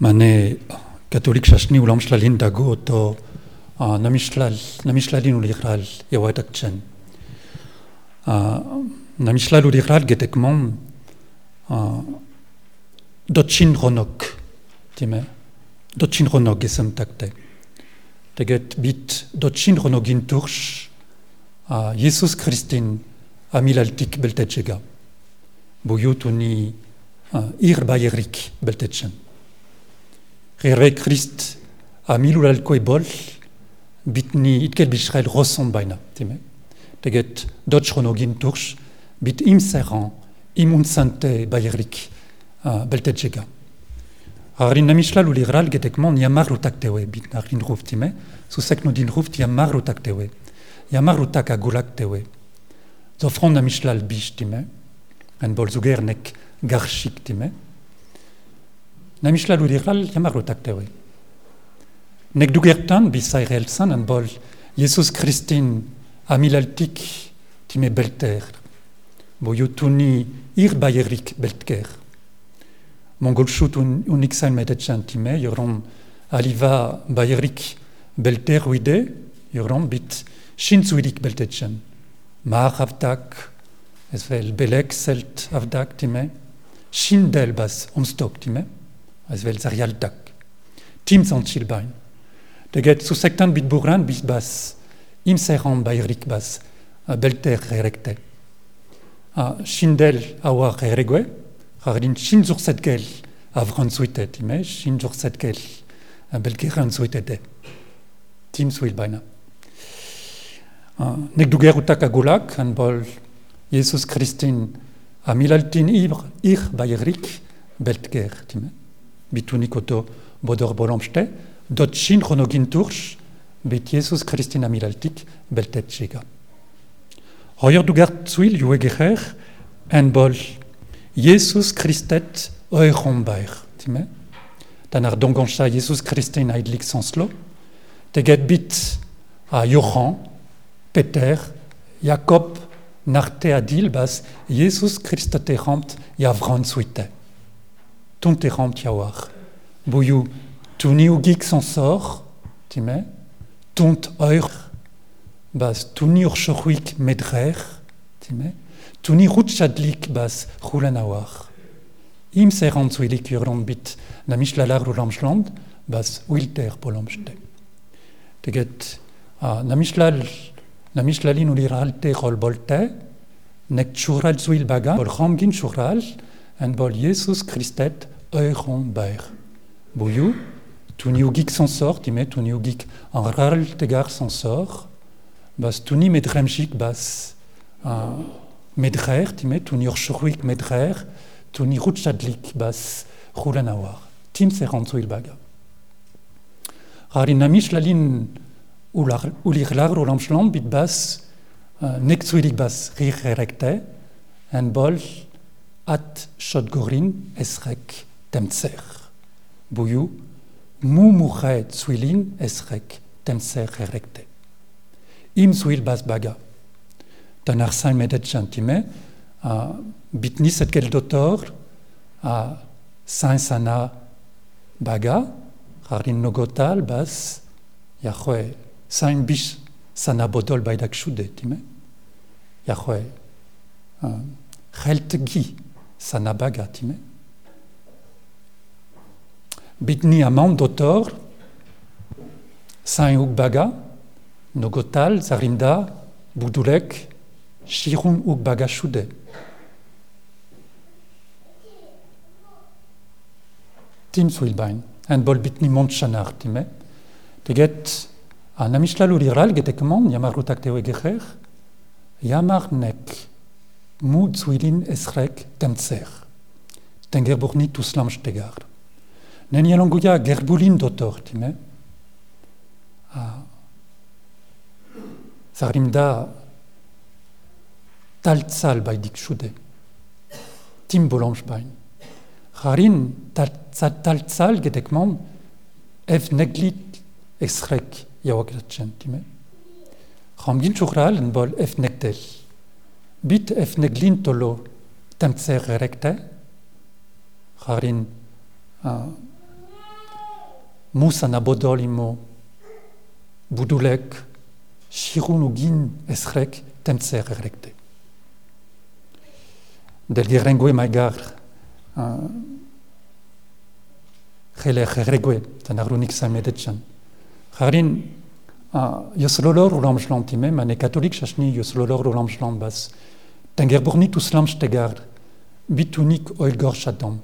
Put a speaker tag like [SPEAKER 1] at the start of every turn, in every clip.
[SPEAKER 1] манай католик шашны уламжлалын дагуу то намишлал намишлалын үлиграл яваадагчан а намишлал үлиграл гэдэг мөн а дочин хоног тийм ээ дочин хоног гэсэн тагтай тэгээд бит дочин хоногийн төрш а Есүс Христийн амилалтик бэлтэжэгэ буюу түүний ир баярик бэлтэжэн Rere Christ amilulal bol bitni itkel bishrel roson baina. Teget dodge ronogin bit im seran imun sante bayerik beltetchega. Harin namishla luliral getekmon yamar utaktewe bit narin ruf time. Susek no din ruf yamar utaktewe. Yamar utak agulak tewe. Zofron namishla bish time. En bol zugernek garchik time. Namishla luliral yamar utaktewe. Nek dugertan bisay relsan en bol Jesus Christin amilaltik time belter. Boyutuni ir bayerik beltker. Mongolchut un uniksan medetchan time yoron aliva bayerik belter wide yoron bit shinzuidik beltetchen. Maar avdak vel belek selt avdak time shindel bas omstok time es vel zarial dak. Tim sant chilbain. Teget su sektan bit buran bis bas im seran bayerik bas belter erekte. A shindel awa eregwe Rarin shin zur setgel avran zuitet, ime, shin zur setgel belgeran zuitet. Tim zuil baina. Nek duger utak agulak, an bol Jesus Christin a milaltin ibr, ir bayerik beltger, time. Bitunik oto bodor bolomste, dot tursh, bet Jesus Christin a milaltik beltet en bol Jesus Christet eurombair, time? Dan ar Jesus Christin aidlik sanslo, teget bit a Johan, Peter, Jacob, narte adil bas Jesus Christet ya vran suite. Tont ramt yawar. Bouyou, tuni ou gik sansor, time. Tont eur, bas tuni urchoruik medrer, time. Tuni rutschadlik bas rulanawar. Im serant zuilik urland bit na mishlalar ulamschland bas wilter polamste. Teget a na mishlal na mishlalin uliralte rol bolte nek chural zuil baga bol ramgin chural en bol Jesus Christet euron baer. Bouyou, tuni ugik son sort, ime tuni ugik en ral tegar son sort, bas tuni medremjik bas uh, medrer, time, tuni urchuruik medrer, tuni rutschadlik bas rulanawar. Tim serant zuil baga. Rarin na mishlalin ulirlar ulamschland bit bas uh, nek zuilik bas rir erekte en bol at shotgorin esrek temtser. Bouyou, mu mouche zuilin esrek temtser erekte. Im bas baga. Dan ar sain medet gentime, uh, bit nis et dotor a sain sana baga, rarin nogotal bas, ya sain bis sana bodol baidak shude, time. Ya khoe, khelt gi sana baga, time. Bitni amam dotor, sain uk baga, nogotal, zarinda, budulek, shirun uk baga shude. Tim suilbain, en bol bitni mont chanar, time. Uriral getekman, yamar egecher, yamar nek, mu zuilin esrek temtser. Tenger burni tuslam stegar. Nen yalanguya gerbulin dotor, time. Zarimda taltzal bai dik shude. Tim bolanch bain. Harin taltzal getekman, ev neglit esrek yawak latchen, time. Ramgin chukral en bol ef nektel. bit efneglintolo temtser rekte, harin uh, musa nabodolimo budulek shirunugin esrek temtser rekte. Del gerengue maigar uh, Hele Geregue, tan arunik samedetchan. Harin yoslolor ulamslantime, mane katolik chachni yoslolor ulamslant bas. Tengerburni tuslam stegar, bitunik oilgor chadam.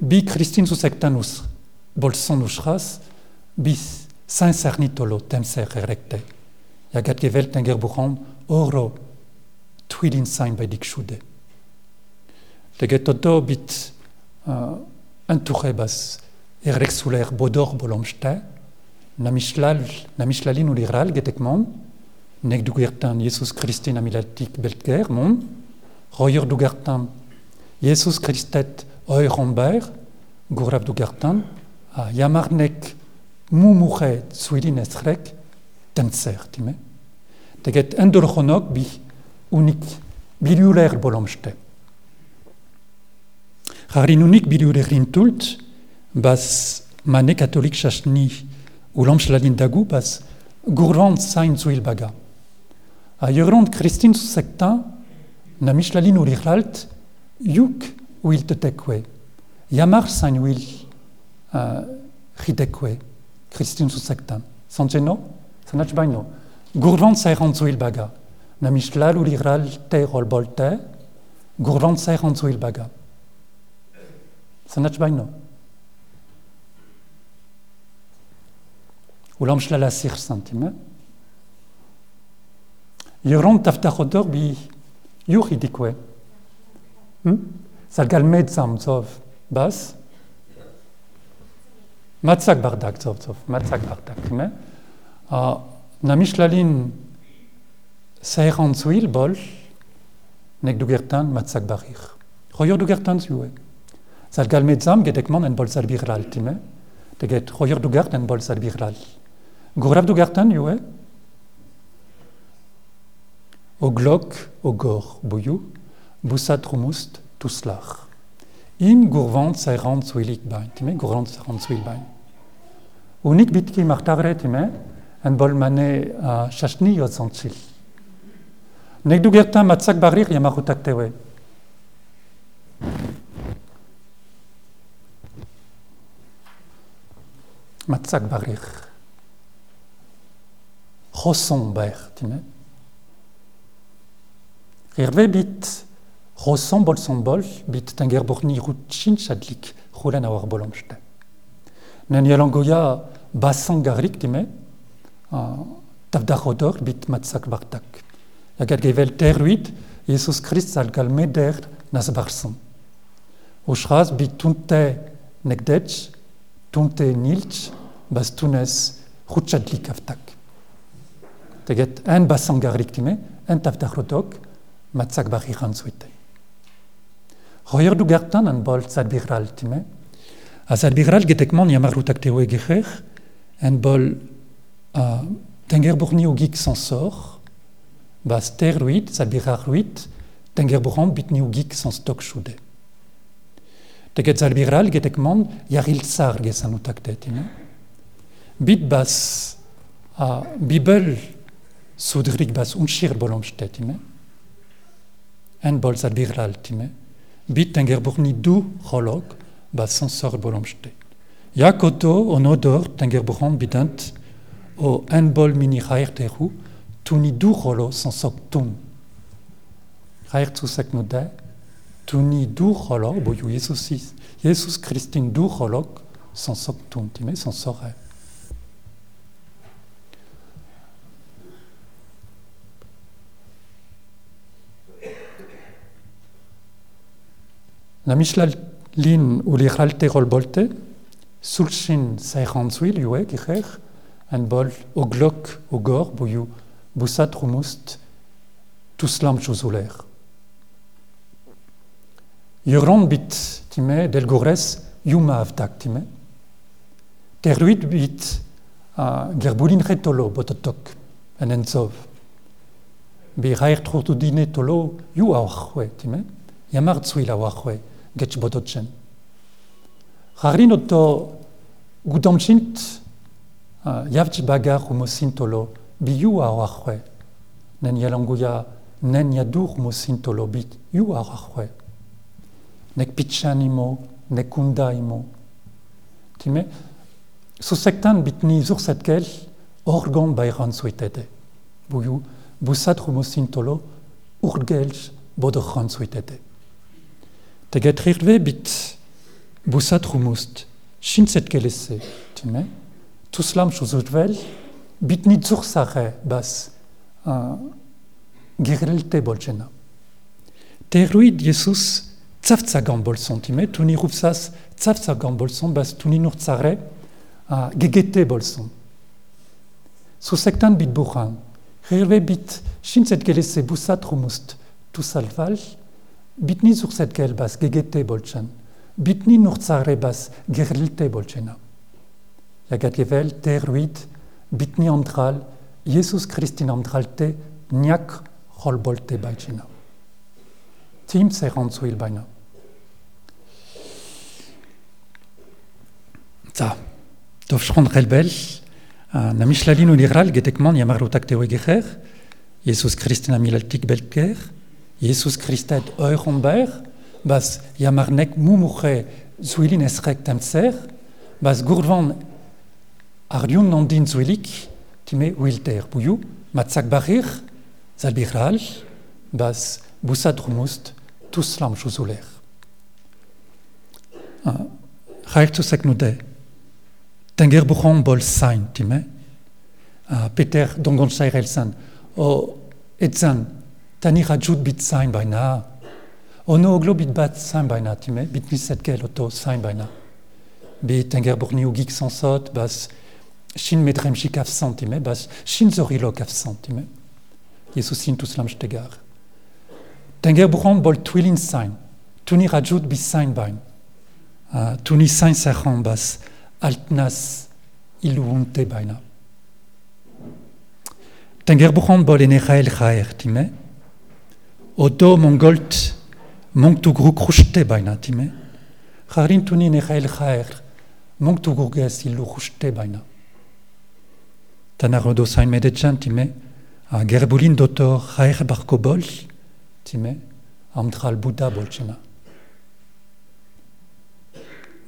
[SPEAKER 1] Bi Christine susectanus, bolson usras, bis sincernitolo temser erecte. Yagat gevel oro, twilin sein bei dikschude. Tegetoto bit uh, enturebas, errek zuler bodor bolomste, namishlal, namislalin uliral getekmon, nek dugertan Jesus Christi namilatik beltger mon, royer dugertan Jesus Christet oi romber, gurab dugertan, a yamarnek mumuche zuilin esrek, temser, time. Teget endorchonok bi unik biliuler bolomste. Harin unik biliulerin tult, bas mane katolik chachni ou lamschlalin dagu bas gourvand sain zuil baga. A yeurand Christine sous secta na liralt yuk wil te tekwe. Yamar sain wil uh, ridekwe Christine sous secta. Sanjeno? Sanach baino. Gourvand sairand zuil baga. Na michlal liral te rol bolte. Gourvand sairand zuil baga. Baino. Ulam shlala sir sentime. Yoron taftachodor bi yuch idikwe. Hm? Salgal med sam zov bas. Matsak bardak zov zov. Matsak bardak. Na mishlalin seiran zuil bol nek dugertan matsak barir. Royor dugertan zuwe. Salgal med sam gedekman en bol salbirlal time. Teget royor dugert en bol du gartan, jo, eh? O glok, o gor, boyou, boussat rumust, tuslach. Im gourvant sai rand suilik bain, time, gourvant sai rand suil bain. Unik bitki martavre, time, en bol mane a chachni o zantil. Nek du gertan matsak barir, yamarutak tewe. Matsak barir. Rosson ber, time. Irve bit Rosson bolson bol, bit tanger borni rutchin chadlik, roulen awar bolomste. Nen yalangoya basan garlik, time, tavdachodor bit matsak bartak. Yagat gevel teruit, Jesus Christ al galmeder nas barsan. Oshraz bit tunte nekdech, tunte nilch, bas tunes rutchadlik avtak. Teget en basan garriktime, en taf da chrotok, matzak barri c'hantzuite. Royer du gartan an bol zadbirral time, a zadbirral getek man yamarrutak teoe gechech, en bol a tenger bourni o gik sansor, bas ter ruit, zadbirrar ruit, tenger bourran bit o gik sans tok choude. Teget zadbirral getek man yaril tsar gesan utak tetine. Bit bas a bibel sudrik bas unshir bolomstet time. En tenger bourni du rolog bas sansor bolomstet. Yakoto on odor tenger bourran bidant o en bol mini raer teru tuni du rolo sansok tun. No de tuni du rolo boyu Jesus Jesus Christin du rolog sansok tun time sansore. La Michelin ou les ralte rol bolte, sulchin sairantzuil yue gicher, en bol o glok o gor rumust tuslam chozuler. Yuron bit time del gores yuma avtak time. Teruit bit a gerbulin retolo bototok en enzov. Bi raer trotudine tolo yu awachwe time. Yamar гэж бодож байна. Харин одоо гудамчинт явж байгаа хүмүүсийн төлөө би юу авахгүй нэн ялангуяа нэн ядуух хүмүүсийн төлөө би юу авахгүй нэг пичани мо нэг кундай мо тиймээ сусектан битний зурсаткал орган байран суйтэдэ буюу бусад хүмүүсийн төлөө үргэлж бодох хан суйтэдэ bit busat humust shinset kelesse time tuslam shuzutvel bitni zur sache bas uh, gerilte bolchena. Teruid jesus tzavtzagan bolson time tuni rufsas tzavtzagan bolson bas tuni nurtzare uh, gegete bolson susektan bit buchan rirve bit shinset kelesse busat humust tusalval bitni zur setkel bas gegete bolchen bitni nurtzare bas gerilte bolchena Jagatjevel, teruid, bitni antral, Jesus Christin antralte, niak rolbolte baitjina. Tim se rantzuil baina. Ta, dof schrond relbel, na mishlalin uniral getekman yamarutak teo egecher, Jesus Christin amilaltik belker, Jesus Christet euronber, bas yamarnek mumuche zuilin esrek temtser, bas gurdvan Ardion nandin zuelik, time wilter buyu, matzak barir, zalbiral, bas busat rumust, tuslam chuzuler. Raik tu sek nude, tenger buchon bol sain, time, Peter dongon shairel san, o etzan, tani rajut bit sain baina, ono oglo bit bat sain baina, time, bit niset gel oto sain baina. Bi tenger buchni ugik sansot, bas, Shin medrem shik af santime, bas shin zorilok af santime. Jesus sin tous lam stegar. Tenger buchon bol twilin sain, tuni rajout bis sain bain. Uh, tuni sain sachan bas altnas iluunte baina. Tenger buchon bol enerel chaer time. Odo mongolt mong tu gru krushte baina time. Charin tuni enerel chaer mong tu gurges ilu krushte baina. Tanarodo sain medetjan time, a gerbulin dotor raer barko bol, time, amtral Buddha bolchena.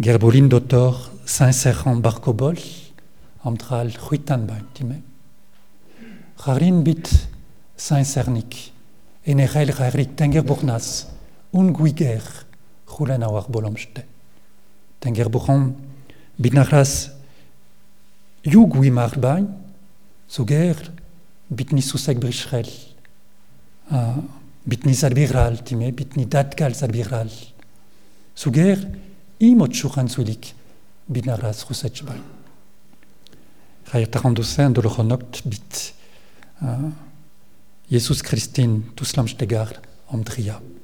[SPEAKER 1] Gerbulin dotor sain serran barko bol, amtral huitan bain, time. Rarin bit sain sernik, энерэл хайрик тэнгэр бухнас унгуигер хулан авар боломжтой. Тэнгэр бухан биднахрас югуи марбай сугер битни сусак бришрел а битни салбирал тиме битни даткал салбирал сугер имот шухан сулик биднахрас хусачбай хайр тахандусэн долохонокт бит а Jesus Christin, tous l'âme de garde, homme de